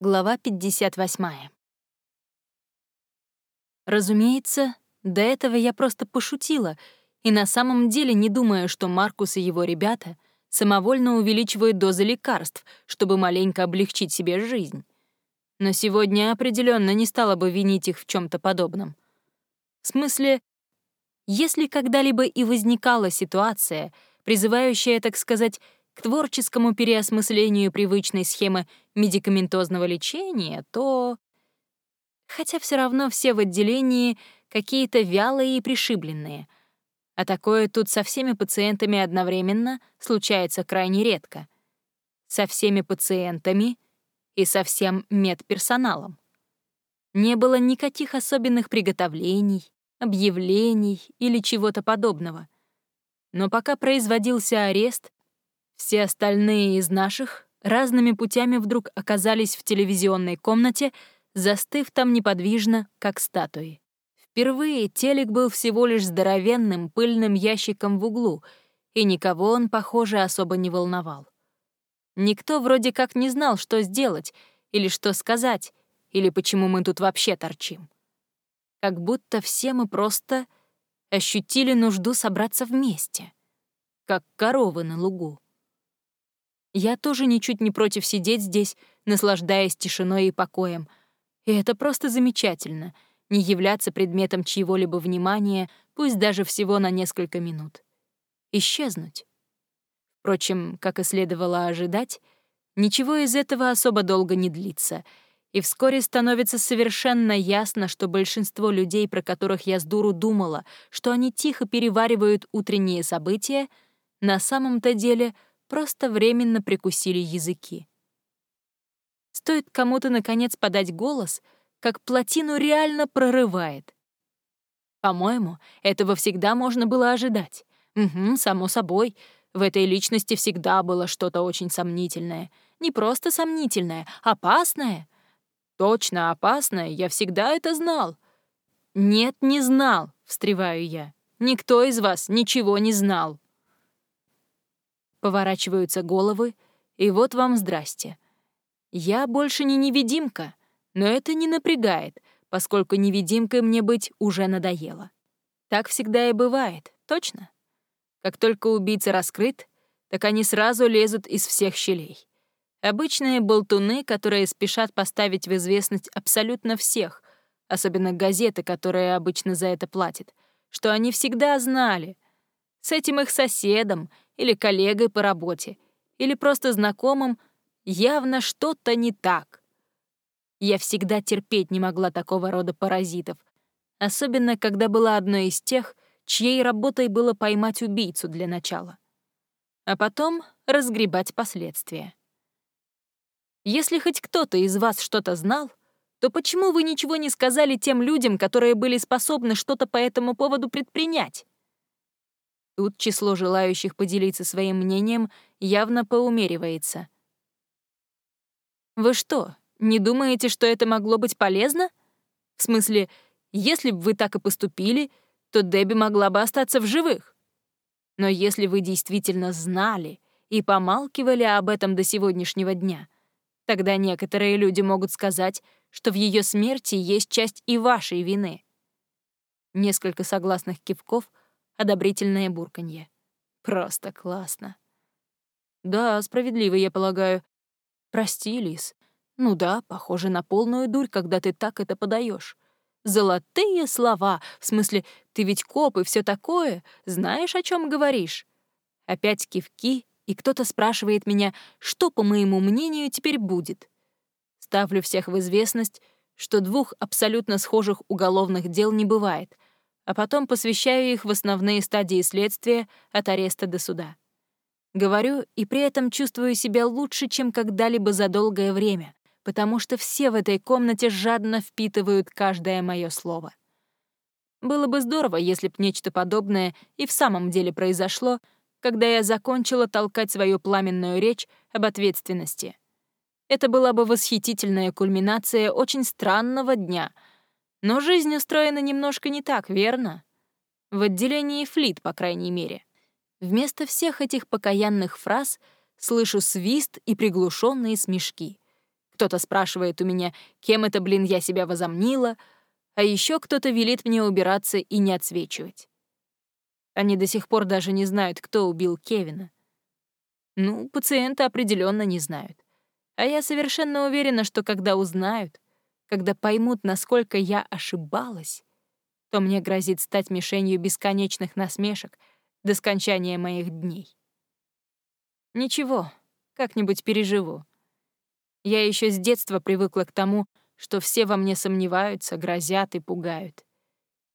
Глава 58. Разумеется, до этого я просто пошутила, и на самом деле не думаю, что Маркус и его ребята самовольно увеличивают дозы лекарств, чтобы маленько облегчить себе жизнь. Но сегодня определенно не стала бы винить их в чем то подобном. В смысле, если когда-либо и возникала ситуация, призывающая, так сказать, к творческому переосмыслению привычной схемы медикаментозного лечения, то... Хотя все равно все в отделении какие-то вялые и пришибленные. А такое тут со всеми пациентами одновременно случается крайне редко. Со всеми пациентами и со всем медперсоналом. Не было никаких особенных приготовлений, объявлений или чего-то подобного. Но пока производился арест, все остальные из наших разными путями вдруг оказались в телевизионной комнате, застыв там неподвижно, как статуи. Впервые телек был всего лишь здоровенным пыльным ящиком в углу, и никого он, похоже, особо не волновал. Никто вроде как не знал, что сделать, или что сказать, или почему мы тут вообще торчим. Как будто все мы просто ощутили нужду собраться вместе, как коровы на лугу. Я тоже ничуть не против сидеть здесь, наслаждаясь тишиной и покоем. И это просто замечательно — не являться предметом чьего-либо внимания, пусть даже всего на несколько минут. Исчезнуть. Впрочем, как и следовало ожидать, ничего из этого особо долго не длится, и вскоре становится совершенно ясно, что большинство людей, про которых я с дуру думала, что они тихо переваривают утренние события, на самом-то деле — просто временно прикусили языки. Стоит кому-то, наконец, подать голос, как плотину реально прорывает. По-моему, этого всегда можно было ожидать. Угу, само собой, в этой личности всегда было что-то очень сомнительное. Не просто сомнительное, опасное. Точно опасное, я всегда это знал. Нет, не знал, встреваю я. Никто из вас ничего не знал. Поворачиваются головы, и вот вам здрасте. Я больше не невидимка, но это не напрягает, поскольку невидимкой мне быть уже надоело. Так всегда и бывает, точно? Как только убийца раскрыт, так они сразу лезут из всех щелей. Обычные болтуны, которые спешат поставить в известность абсолютно всех, особенно газеты, которые обычно за это платят, что они всегда знали. С этим их соседом или коллегой по работе, или просто знакомым, явно что-то не так. Я всегда терпеть не могла такого рода паразитов, особенно когда была одной из тех, чьей работой было поймать убийцу для начала, а потом разгребать последствия. Если хоть кто-то из вас что-то знал, то почему вы ничего не сказали тем людям, которые были способны что-то по этому поводу предпринять? Тут число желающих поделиться своим мнением явно поумеривается. Вы что, не думаете, что это могло быть полезно? В смысле, если бы вы так и поступили, то Дебби могла бы остаться в живых. Но если вы действительно знали и помалкивали об этом до сегодняшнего дня, тогда некоторые люди могут сказать, что в ее смерти есть часть и вашей вины. Несколько согласных кивков — одобрительное бурканье. Просто классно. Да, справедливо, я полагаю. Прости, Лис. Ну да, похоже на полную дурь, когда ты так это подаешь. Золотые слова, в смысле, ты ведь коп и все такое, знаешь, о чем говоришь. Опять кивки, и кто-то спрашивает меня, что, по моему мнению, теперь будет. Ставлю всех в известность, что двух абсолютно схожих уголовных дел не бывает — а потом посвящаю их в основные стадии следствия от ареста до суда. Говорю и при этом чувствую себя лучше, чем когда-либо за долгое время, потому что все в этой комнате жадно впитывают каждое мое слово. Было бы здорово, если б нечто подобное и в самом деле произошло, когда я закончила толкать свою пламенную речь об ответственности. Это была бы восхитительная кульминация очень странного дня — но жизнь устроена немножко не так, верно? В отделении флит, по крайней мере. Вместо всех этих покаянных фраз слышу свист и приглушенные смешки. Кто-то спрашивает у меня, кем это, блин, я себя возомнила, а еще кто-то велит мне убираться и не отсвечивать. Они до сих пор даже не знают, кто убил Кевина. Ну, пациенты определенно не знают. А я совершенно уверена, что когда узнают, когда поймут, насколько я ошибалась, то мне грозит стать мишенью бесконечных насмешек до скончания моих дней. Ничего, как-нибудь переживу. Я еще с детства привыкла к тому, что все во мне сомневаются, грозят и пугают.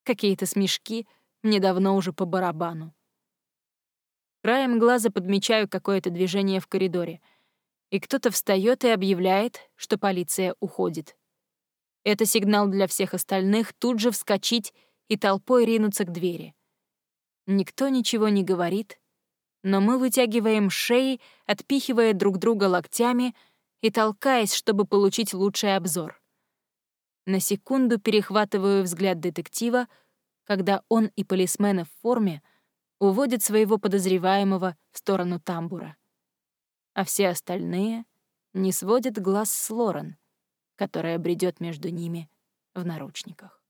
Какие-то смешки мне давно уже по барабану. Краем глаза подмечаю какое-то движение в коридоре, и кто-то встает и объявляет, что полиция уходит. Это сигнал для всех остальных тут же вскочить и толпой ринуться к двери. Никто ничего не говорит, но мы вытягиваем шеи, отпихивая друг друга локтями и толкаясь, чтобы получить лучший обзор. На секунду перехватываю взгляд детектива, когда он и полисмены в форме уводят своего подозреваемого в сторону тамбура. А все остальные не сводят глаз с Лорен, которая бредет между ними в наручниках.